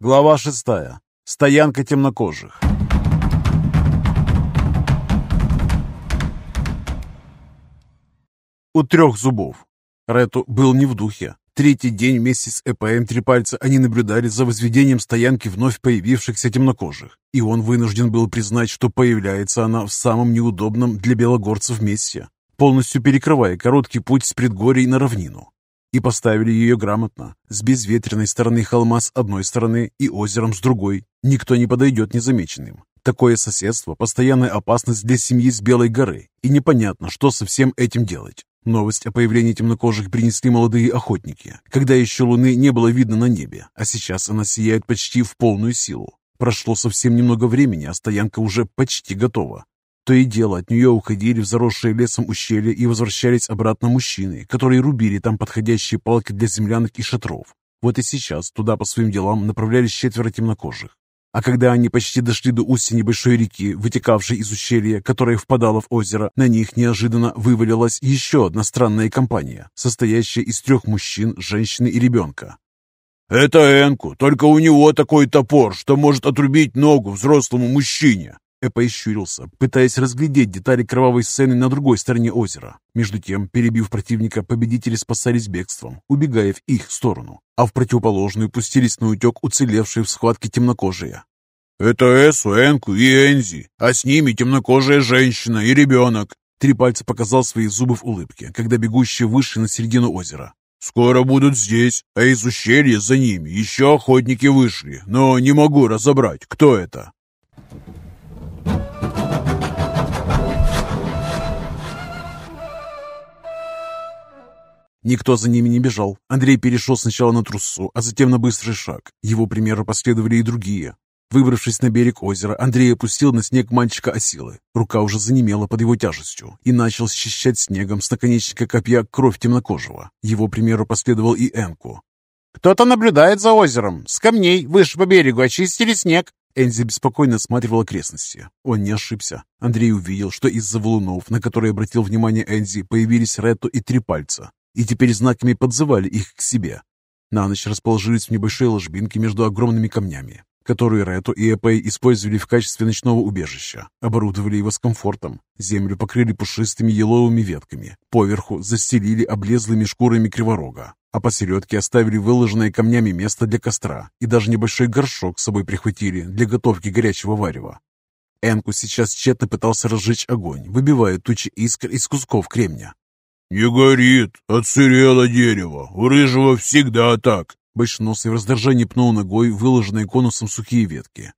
Глава шестая. Стоянка темнокожих. У трех зубов. Рету был не в духе. Третий день вместе с ЭПМ «Три пальца» они наблюдали за возведением стоянки вновь появившихся темнокожих, и он вынужден был признать, что появляется она в самом неудобном для белогорцев месте, полностью перекрывая короткий путь с предгорий на равнину. И поставили ее грамотно, с безветренной стороны холма с одной стороны и озером с другой. Никто не подойдет незамеченным. Такое соседство – постоянная опасность для семьи с Белой горы, и непонятно, что со всем этим делать. Новость о появлении темнокожих принесли молодые охотники, когда еще луны не было видно на небе, а сейчас она сияет почти в полную силу. Прошло совсем немного времени, а стоянка уже почти готова. То и дело, от нее уходили в заросшие лесом ущелья и возвращались обратно мужчины, которые рубили там подходящие палки для землянок и шатров. Вот и сейчас туда по своим делам направлялись четверо темнокожих. А когда они почти дошли до устья небольшой реки, вытекавшей из ущелья, которое впадало в озеро, на них неожиданно вывалилась еще одна странная компания, состоящая из трех мужчин, женщины и ребенка. «Это Энку, только у него такой топор, что может отрубить ногу взрослому мужчине!» Эпа исщурился, пытаясь разглядеть детали кровавой сцены на другой стороне озера. Между тем, перебив противника, победители спасались бегством, убегая в их сторону, а в противоположную пустились на утек уцелевшие в схватке темнокожие. «Это Эсу, Энку и Энзи, а с ними темнокожая женщина и ребенок!» Три пальца показал свои зубы в улыбке, когда бегущие вышли на середину озера. «Скоро будут здесь, а из ущелья за ними еще охотники вышли, но не могу разобрать, кто это». Никто за ними не бежал. Андрей перешел сначала на трусу, а затем на быстрый шаг. Его примеру последовали и другие. Выбравшись на берег озера, Андрей опустил на снег мальчика осилы. Рука уже занемела под его тяжестью и начал счищать снегом с наконечника копья кровь темнокожего. Его примеру последовал и Энку. «Кто-то наблюдает за озером. С камней выше по берегу очистили снег». Энзи беспокойно осматривал окрестности. Он не ошибся. Андрей увидел, что из-за валунов, на которые обратил внимание Энзи, появились Ретто и Три Пальца и теперь знаками подзывали их к себе. На ночь расположились в небольшой ложбинке между огромными камнями, которую Рету и Эпей использовали в качестве ночного убежища. Оборудовали его с комфортом. Землю покрыли пушистыми еловыми ветками. Поверху застелили облезлыми шкурами криворога. А посередке оставили выложенное камнями место для костра и даже небольшой горшок с собой прихватили для готовки горячего варева. Энку сейчас тщетно пытался разжечь огонь, выбивая тучи искр из кусков кремня. «Не горит, отсырело дерево. У рыжего всегда так». Большеносый в раздражении пнул ногой выложенные конусом сухие ветки.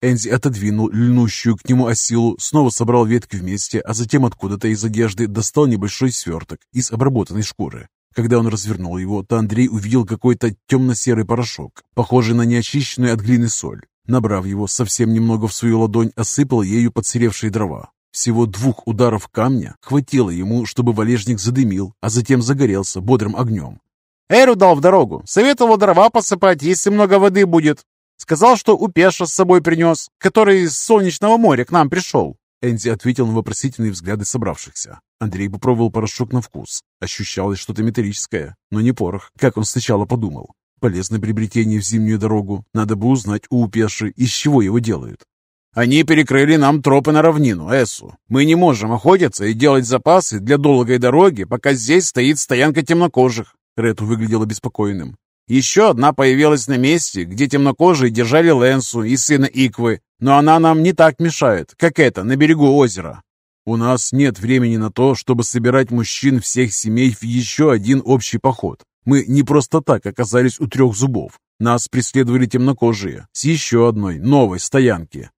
Энзи отодвинул льнущую к нему осилу, снова собрал ветки вместе, а затем откуда-то из одежды достал небольшой сверток из обработанной шкуры. Когда он развернул его, то Андрей увидел какой-то темно-серый порошок, похожий на неочищенную от глины соль. Набрав его совсем немного в свою ладонь, осыпал ею подсыревшие дрова. Всего двух ударов камня хватило ему, чтобы валежник задымил, а затем загорелся бодрым огнем. Эру дал в дорогу. Советовал дрова посыпать, если много воды будет. Сказал, что Упеша с собой принес, который из Солнечного моря к нам пришел. Энди ответил на вопросительные взгляды собравшихся. Андрей попробовал порошок на вкус. Ощущалось что-то металлическое, но не порох, как он сначала подумал. Полезное приобретение в зимнюю дорогу. Надо бы узнать у Упеши, из чего его делают. Они перекрыли нам тропы на равнину, Эсу. Мы не можем охотиться и делать запасы для долгой дороги, пока здесь стоит стоянка темнокожих». Рету выглядел обеспокоенным. «Еще одна появилась на месте, где темнокожие держали Лэнсу и сына Иквы, но она нам не так мешает, как это, на берегу озера». «У нас нет времени на то, чтобы собирать мужчин всех семей в еще один общий поход. Мы не просто так оказались у трех зубов. Нас преследовали темнокожие с еще одной новой стоянки.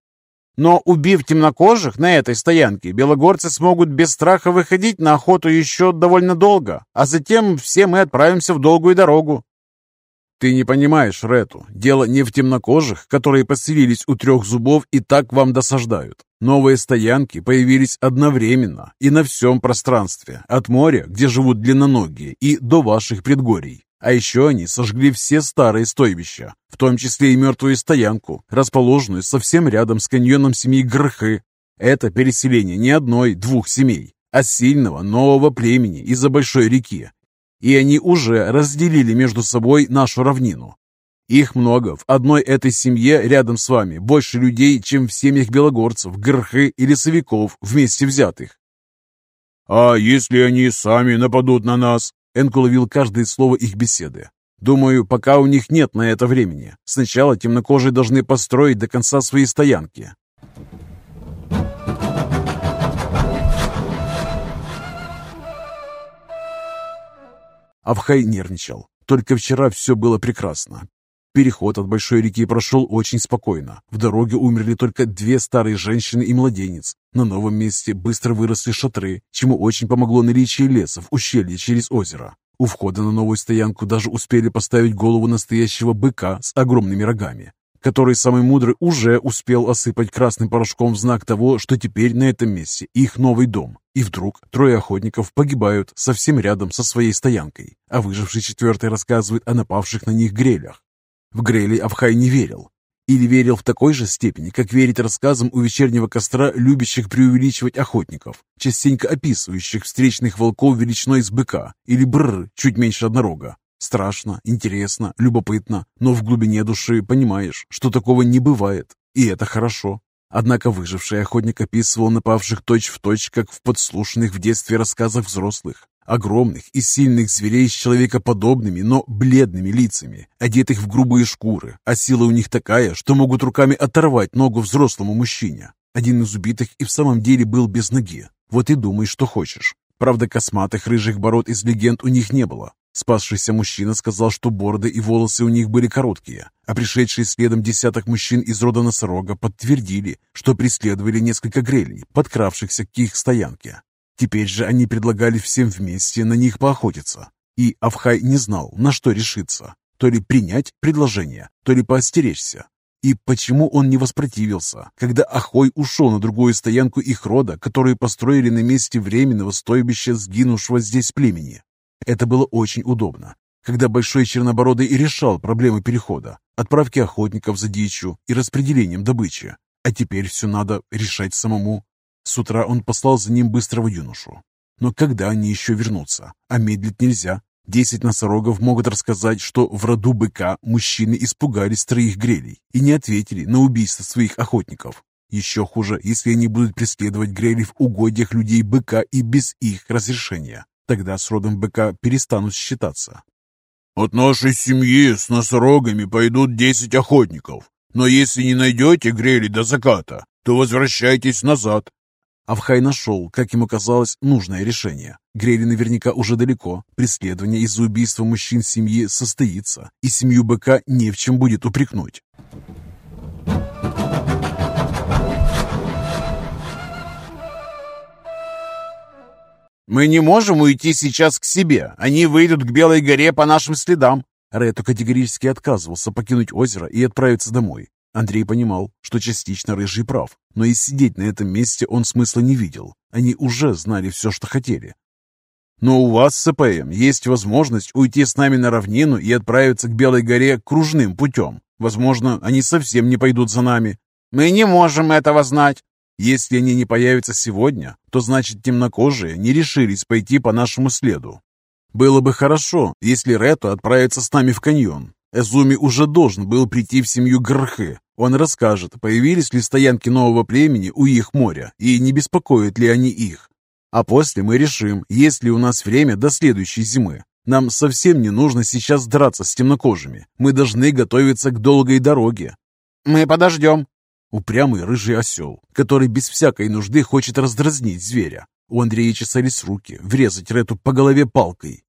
Но убив темнокожих на этой стоянке, белогорцы смогут без страха выходить на охоту еще довольно долго, а затем все мы отправимся в долгую дорогу. Ты не понимаешь, Рету, дело не в темнокожих, которые поселились у трех зубов и так вам досаждают. Новые стоянки появились одновременно и на всем пространстве, от моря, где живут длинноногие, и до ваших предгорий. А еще они сожгли все старые стойбища, в том числе и мертвую стоянку, расположенную совсем рядом с каньоном семьи Грхы. Это переселение не одной-двух семей, а сильного нового племени из-за большой реки. и они уже разделили между собой нашу равнину. Их много. В одной этой семье рядом с вами больше людей, чем в семьях белогорцев, грхы и лесовиков вместе взятых. «А если они сами нападут на нас?» Энк уловил каждое слово их беседы. «Думаю, пока у них нет на это времени. Сначала темнокожие должны построить до конца свои стоянки». Авхай нервничал. Только вчера все было прекрасно. Переход от большой реки прошел очень спокойно. В дороге умерли только две старые женщины и младенец. На новом месте быстро выросли шатры, чему очень помогло наличие леса в ущелье через озеро. У входа на новую стоянку даже успели поставить голову настоящего быка с огромными рогами, который самый мудрый уже успел осыпать красным порошком в знак того, что теперь на этом месте их новый дом. И вдруг трое охотников погибают совсем рядом со своей стоянкой, а выживший четвертый рассказывает о напавших на них грелях. В грели Авхай не верил. Или верил в такой же степени, как верить рассказам у вечернего костра, любящих преувеличивать охотников, частенько описывающих встречных волков величиной с быка, или бррр, чуть меньше однорога. Страшно, интересно, любопытно, но в глубине души понимаешь, что такого не бывает, и это хорошо. Однако выживший охотник описывал напавших точь-в-точь, точь, как в подслушанных в детстве рассказах взрослых. Огромных и сильных зверей с человекоподобными, но бледными лицами, одетых в грубые шкуры, а сила у них такая, что могут руками оторвать ногу взрослому мужчине. Один из убитых и в самом деле был без ноги. Вот и думай, что хочешь. Правда, косматых рыжих бород из легенд у них не было. Спасшийся мужчина сказал, что бороды и волосы у них были короткие, а пришедшие следом десяток мужчин из рода носорога подтвердили, что преследовали несколько грелей, подкравшихся к их стоянке. Теперь же они предлагали всем вместе на них поохотиться. И Авхай не знал, на что решиться. То ли принять предложение, то ли поостеречься. И почему он не воспротивился, когда Ахой ушел на другую стоянку их рода, которую построили на месте временного стойбища сгинувшего здесь племени? Это было очень удобно, когда Большой Чернобородый и решал проблемы перехода, отправки охотников за дичью и распределением добычи. А теперь все надо решать самому. С утра он послал за ним быстрого юношу. Но когда они еще вернутся? А медлить нельзя. Десять носорогов могут рассказать, что в роду быка мужчины испугались троих грелей и не ответили на убийство своих охотников. Еще хуже, если они будут преследовать грели в угодьях людей быка и без их разрешения. Тогда с родом быка перестанут считаться. «От нашей семьи с носорогами пойдут десять охотников, но если не найдете грели до заката, то возвращайтесь назад». Авхай нашел, как ему казалось, нужное решение. Грели наверняка уже далеко. Преследование из-за убийства мужчин семьи состоится, и семью быка не в чем будет упрекнуть. «Мы не можем уйти сейчас к себе. Они выйдут к Белой горе по нашим следам». Рету категорически отказывался покинуть озеро и отправиться домой. Андрей понимал, что частично Рыжий прав, но и сидеть на этом месте он смысла не видел. Они уже знали все, что хотели. «Но у вас, СПМ, есть возможность уйти с нами на равнину и отправиться к Белой горе кружным путем. Возможно, они совсем не пойдут за нами». «Мы не можем этого знать». Если они не появятся сегодня, то значит темнокожие не решились пойти по нашему следу. Было бы хорошо, если Рету отправится с нами в каньон. Эзуми уже должен был прийти в семью Грхы. Он расскажет, появились ли стоянки нового племени у их моря и не беспокоят ли они их. А после мы решим, есть ли у нас время до следующей зимы. Нам совсем не нужно сейчас драться с темнокожими. Мы должны готовиться к долгой дороге. Мы подождем, Упрямый рыжий осел, который без всякой нужды хочет раздразнить зверя. У Андрея чесались руки, врезать Рету по голове палкой.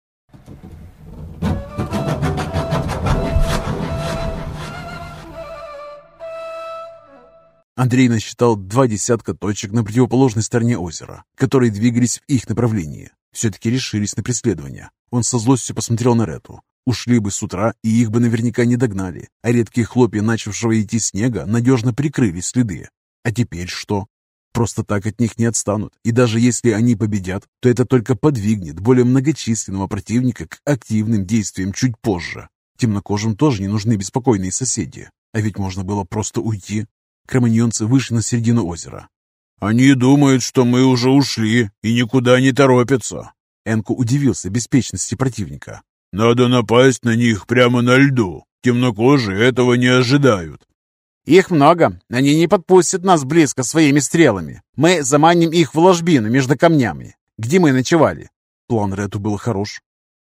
Андрей насчитал два десятка точек на противоположной стороне озера, которые двигались в их направлении. Все-таки решились на преследование. Он со злостью посмотрел на Рету. Ушли бы с утра, и их бы наверняка не догнали, а редкие хлопья начавшего идти снега надежно прикрыли следы. А теперь что? Просто так от них не отстанут, и даже если они победят, то это только подвигнет более многочисленного противника к активным действиям чуть позже. Темнокожим тоже не нужны беспокойные соседи, а ведь можно было просто уйти. Кроманьонцы вышли на середину озера. «Они думают, что мы уже ушли и никуда не торопятся», Энку удивился беспечности противника. «Надо напасть на них прямо на льду. Темнокожие этого не ожидают». «Их много. Они не подпустят нас близко своими стрелами. Мы заманим их в ложбину между камнями, где мы ночевали». План Рету был хорош.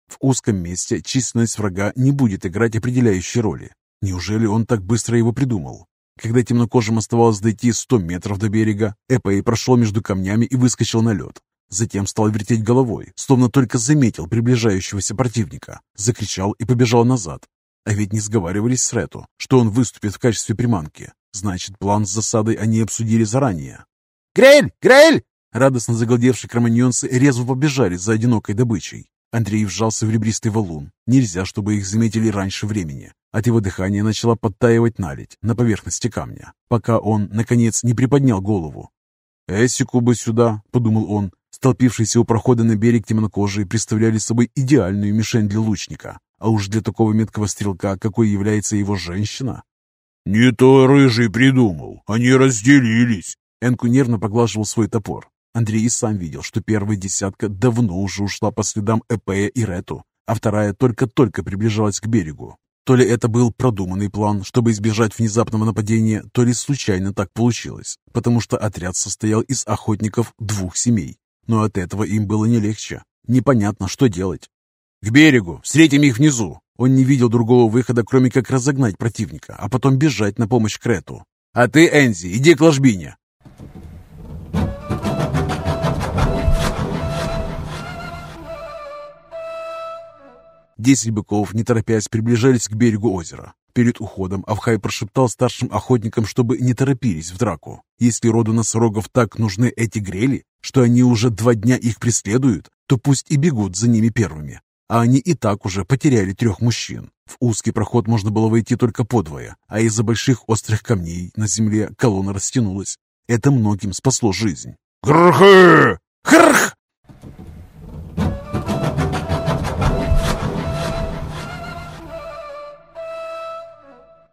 В узком месте численность врага не будет играть определяющей роли. Неужели он так быстро его придумал? Когда темнокожим оставалось дойти 100 метров до берега, Эпей прошел между камнями и выскочил на лед. Затем стал вертеть головой, словно только заметил приближающегося противника. Закричал и побежал назад. А ведь не сговаривались с Рету, что он выступит в качестве приманки. Значит, план с засадой они обсудили заранее. «Грель! Грель!» Радостно загалдевшие кроманьонцы резво побежали за одинокой добычей. Андрей вжался в ребристый валун. Нельзя, чтобы их заметили раньше времени. От его дыхания начала подтаивать наледь на поверхности камня, пока он, наконец, не приподнял голову. «Эсику бы сюда», — подумал он. Столпившиеся у прохода на берег темнокожие представляли собой идеальную мишень для лучника. А уж для такого меткого стрелка, какой является его женщина. «Не то рыжий придумал. Они разделились». Энку нервно поглаживал свой топор. Андрей и сам видел, что первая десятка давно уже ушла по следам Эпея и Рету, а вторая только-только приближалась к берегу. То ли это был продуманный план, чтобы избежать внезапного нападения, то ли случайно так получилось, потому что отряд состоял из охотников двух семей. Но от этого им было не легче. Непонятно, что делать. «К берегу! Встретим их внизу!» Он не видел другого выхода, кроме как разогнать противника, а потом бежать на помощь Крету. «А ты, Энзи, иди к ложбине!» Десять быков, не торопясь, приближались к берегу озера. Перед уходом Авхай прошептал старшим охотникам, чтобы не торопились в драку. Если роду носорогов так нужны эти грели, что они уже два дня их преследуют, то пусть и бегут за ними первыми. А они и так уже потеряли трех мужчин. В узкий проход можно было войти только подвое, а из-за больших острых камней на земле колонна растянулась. Это многим спасло жизнь. «Грхы! Хрх!»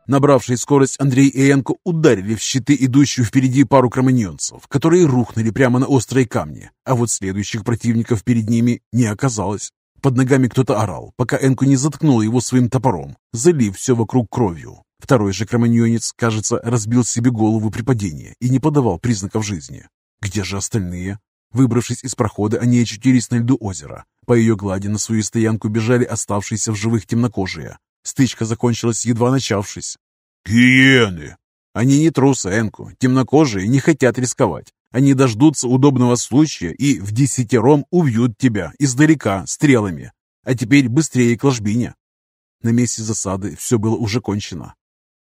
Набравший скорость Андрей и Энко ударили в щиты идущую впереди пару кроманьонцев, которые рухнули прямо на острые камни, а вот следующих противников перед ними не оказалось. Под ногами кто-то орал, пока Энку не заткнул его своим топором, залив все вокруг кровью. Второй же кроманьонец, кажется, разбил себе голову при падении и не подавал признаков жизни. Где же остальные? Выбравшись из прохода, они очутились на льду озера. По ее глади на свою стоянку бежали оставшиеся в живых темнокожие. Стычка закончилась, едва начавшись. «Гиены!» Они не трусы, Энку. Темнокожие не хотят рисковать. Они дождутся удобного случая и в десятером убьют тебя издалека стрелами. А теперь быстрее к ложбине. На месте засады все было уже кончено.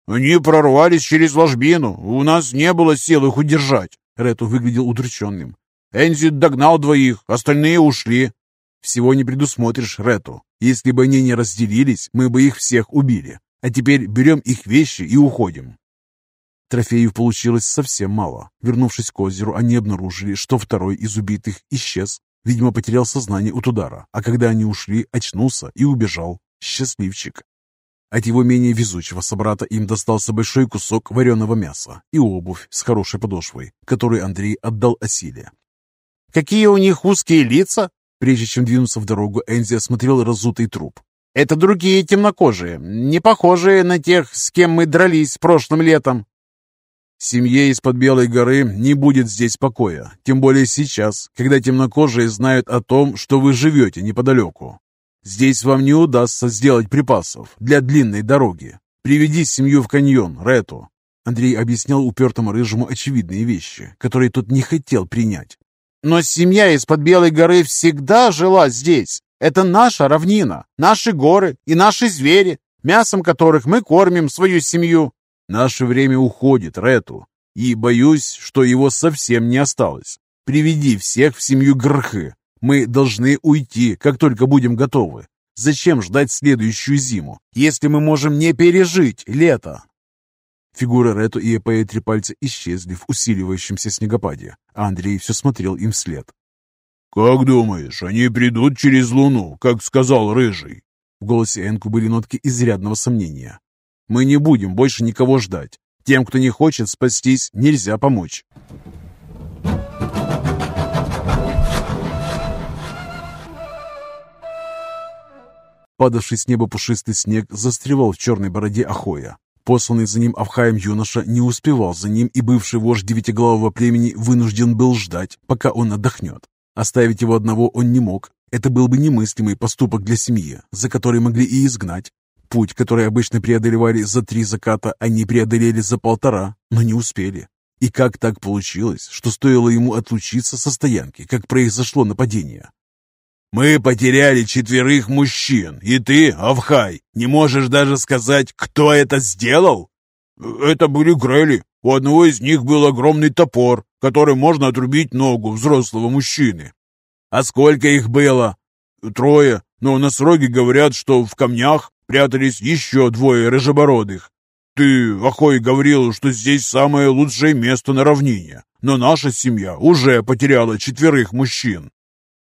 «Они прорвались через ложбину. У нас не было сил их удержать». Рету выглядел удрученным. «Энзи догнал двоих, остальные ушли». «Всего не предусмотришь, Рету. Если бы они не разделились, мы бы их всех убили. А теперь берем их вещи и уходим». Трофеев получилось совсем мало. Вернувшись к озеру, они обнаружили, что второй из убитых исчез. Видимо, потерял сознание от удара, а когда они ушли, очнулся и убежал. Счастливчик. От его менее везучего собрата им достался большой кусок вареного мяса и обувь с хорошей подошвой, которую Андрей отдал Асиле. «Какие у них узкие лица!» Прежде чем двинуться в дорогу, Энзи осмотрел разутый труп. «Это другие темнокожие, не похожие на тех, с кем мы дрались прошлым летом». Семье из-под Белой горы не будет здесь покоя, тем более сейчас, когда темнокожие знают о том, что вы живете неподалеку. Здесь вам не удастся сделать припасов для длинной дороги. Приведи семью в каньон, Рету». Андрей объяснял упертому рыжему очевидные вещи, которые тот не хотел принять. Но семья из-под Белой горы всегда жила здесь. Это наша равнина, наши горы и наши звери, мясом которых мы кормим свою семью. Наше время уходит, Рету, и боюсь, что его совсем не осталось. Приведи всех в семью Грхы. Мы должны уйти, как только будем готовы. Зачем ждать следующую зиму, если мы можем не пережить лето? Фигуры Рету и Эпея Трипальца исчезли в усиливающемся снегопаде, а Андрей все смотрел им вслед. «Как думаешь, они придут через луну, как сказал Рыжий?» В голосе Энку были нотки изрядного сомнения. «Мы не будем больше никого ждать. Тем, кто не хочет спастись, нельзя помочь». Падавший с неба пушистый снег застревал в черной бороде Ахоя. Посланный за ним Авхаем юноша не успевал за ним, и бывший вождь девятиглавого племени вынужден был ждать, пока он отдохнет. Оставить его одного он не мог. Это был бы немыслимый поступок для семьи, за который могли и изгнать. Путь, который обычно преодолевали за три заката, они преодолели за полтора, но не успели. И как так получилось, что стоило ему отлучиться со стоянки, как произошло нападение? «Мы потеряли четверых мужчин, и ты, Авхай, не можешь даже сказать, кто это сделал?» «Это были Грели. У одного из них был огромный топор, который можно отрубить ногу взрослого мужчины». «А сколько их было?» «Трое, но на сроге говорят, что в камнях прятались еще двое рыжебородых. Ты, Ахой, говорил, что здесь самое лучшее место на равнине, но наша семья уже потеряла четверых мужчин».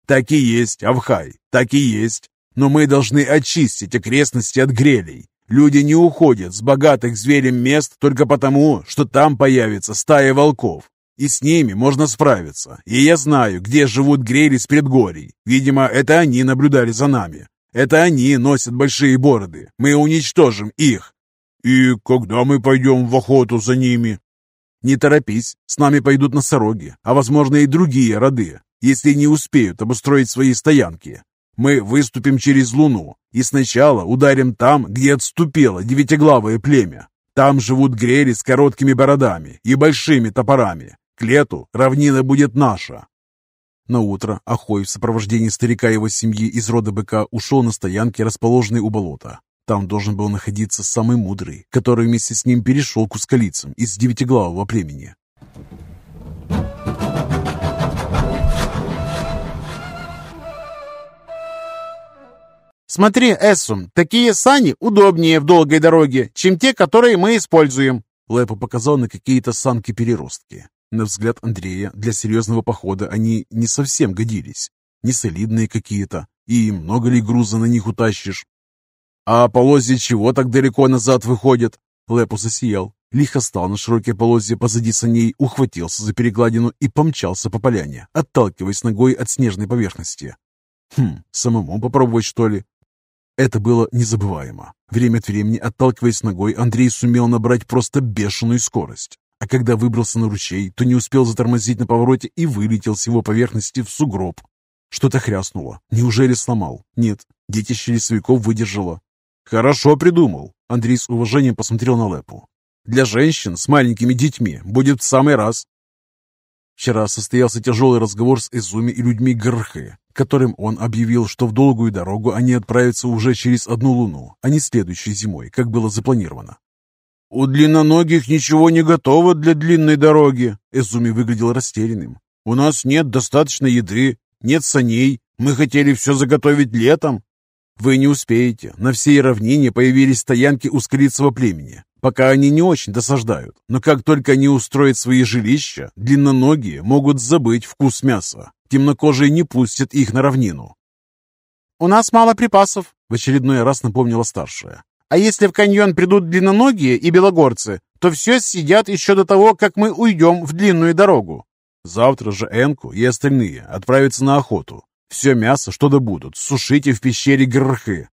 «Так и есть, Авхай, так и есть. Но мы должны очистить окрестности от грелей. Люди не уходят с богатых зверем мест только потому, что там появится стая волков. И с ними можно справиться. И я знаю, где живут грели с предгорий. Видимо, это они наблюдали за нами. Это они носят большие бороды. Мы уничтожим их. И когда мы пойдем в охоту за ними? Не торопись, с нами пойдут носороги, а возможно и другие роды если не успеют обустроить свои стоянки. Мы выступим через Луну и сначала ударим там, где отступило девятиглавое племя. Там живут грели с короткими бородами и большими топорами. К лету равнина будет наша. На утро Ахой в сопровождении старика его семьи из рода быка ушел на стоянке, расположенной у болота. Там должен был находиться самый мудрый, который вместе с ним перешел к ускалицам из девятиглавого племени. «Смотри, Эссум, такие сани удобнее в долгой дороге, чем те, которые мы используем». Лепо показал на какие-то санки-переростки. На взгляд Андрея, для серьезного похода они не совсем годились. Не солидные какие-то, и много ли груза на них утащишь? «А полозья чего так далеко назад выходят?» Лепо засиял, лихо стал на широкие полозья позади саней, ухватился за перегладину и помчался по поляне, отталкиваясь ногой от снежной поверхности. «Хм, самому попробовать, что ли?» Это было незабываемо. Время от времени, отталкиваясь ногой, Андрей сумел набрать просто бешеную скорость. А когда выбрался на ручей, то не успел затормозить на повороте и вылетел с его поверхности в сугроб. Что-то хряснуло. Неужели сломал? Нет, детище лесовиков выдержало. «Хорошо придумал», — Андрей с уважением посмотрел на Лепу. «Для женщин с маленькими детьми будет в самый раз». Вчера состоялся тяжелый разговор с Изуми и людьми Грхы, которым он объявил, что в долгую дорогу они отправятся уже через одну луну, а не следующей зимой, как было запланировано. «У длинноногих ничего не готово для длинной дороги», — Эзуми выглядел растерянным. «У нас нет достаточно еды, нет саней. Мы хотели все заготовить летом». «Вы не успеете. На всей равнине появились стоянки ускорицего племени. Пока они не очень досаждают, но как только они устроят свои жилища, длинноногие могут забыть вкус мяса. Темнокожие не пустят их на равнину. «У нас мало припасов», — в очередной раз напомнила старшая. «А если в каньон придут длинноногие и белогорцы, то все съедят еще до того, как мы уйдем в длинную дорогу». Завтра же Энку и остальные отправятся на охоту. Все мясо, что добудут, сушите в пещере Грхы.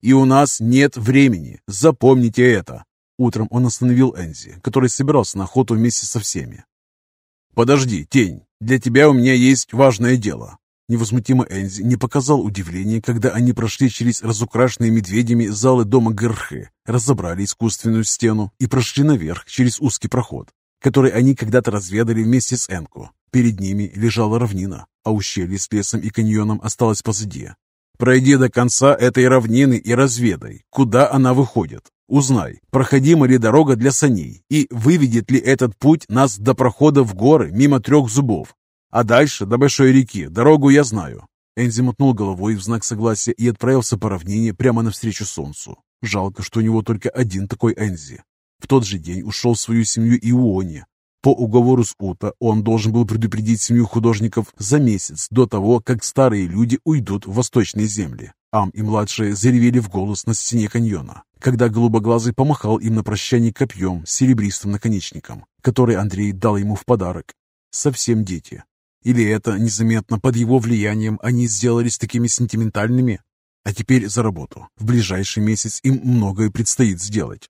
И у нас нет времени, запомните это. Утром он остановил Энзи, который собирался на охоту вместе со всеми. «Подожди, тень, для тебя у меня есть важное дело». Невозмутимо Энзи не показал удивления, когда они прошли через разукрашенные медведями залы дома Герхе, разобрали искусственную стену и прошли наверх через узкий проход, который они когда-то разведали вместе с Энку. Перед ними лежала равнина, а ущелье с лесом и каньоном осталось позади. Пройди до конца этой равнины и разведай, куда она выходит. Узнай, проходима ли дорога для саней и выведет ли этот путь нас до прохода в горы мимо трех зубов. А дальше, до большой реки, дорогу я знаю». Энзи мотнул головой в знак согласия и отправился по равнине прямо навстречу солнцу. Жалко, что у него только один такой Энзи. В тот же день ушел в свою семью Иони, по уговору с Ута он должен был предупредить семью художников за месяц до того, как старые люди уйдут в восточные земли. Ам и младшие заревели в голос на стене каньона, когда голубоглазый помахал им на прощание копьем с серебристым наконечником, который Андрей дал ему в подарок. Совсем дети. Или это незаметно под его влиянием они сделались такими сентиментальными? А теперь за работу. В ближайший месяц им многое предстоит сделать.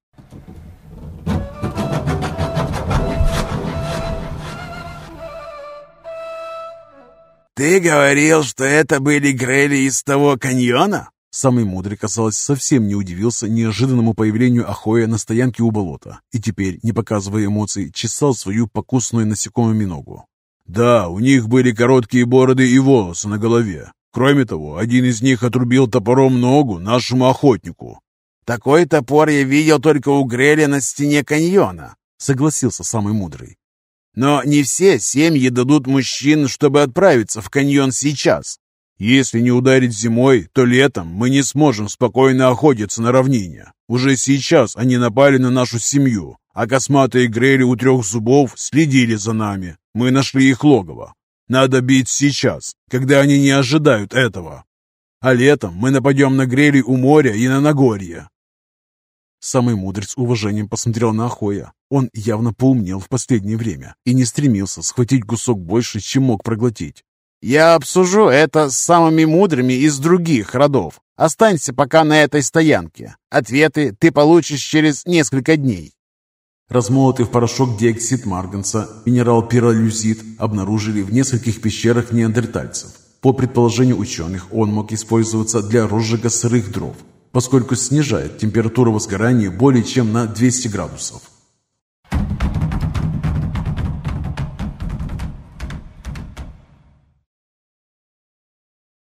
«Ты говорил, что это были грели из того каньона?» Самый мудрый, казалось, совсем не удивился неожиданному появлению Ахоя на стоянке у болота и теперь, не показывая эмоций, чесал свою покусную насекомыми ногу. «Да, у них были короткие бороды и волосы на голове. Кроме того, один из них отрубил топором ногу нашему охотнику». «Такой топор я видел только у Греля на стене каньона», — согласился самый мудрый. «Но не все семьи дадут мужчин, чтобы отправиться в каньон сейчас. Если не ударить зимой, то летом мы не сможем спокойно охотиться на равнине. Уже сейчас они напали на нашу семью, а косматые грели у трех зубов следили за нами. Мы нашли их логово. Надо бить сейчас, когда они не ожидают этого. А летом мы нападем на грели у моря и на Нагорье. Самый мудрый с уважением посмотрел на Ахоя. Он явно поумнел в последнее время и не стремился схватить кусок больше, чем мог проглотить. Я обсужу это с самыми мудрыми из других родов. Останься пока на этой стоянке. Ответы ты получишь через несколько дней». Размолотый в порошок диоксид марганца, минерал пиролюзит обнаружили в нескольких пещерах неандертальцев. По предположению ученых, он мог использоваться для розжига сырых дров, поскольку снижает температуру возгорания более чем на 200 градусов.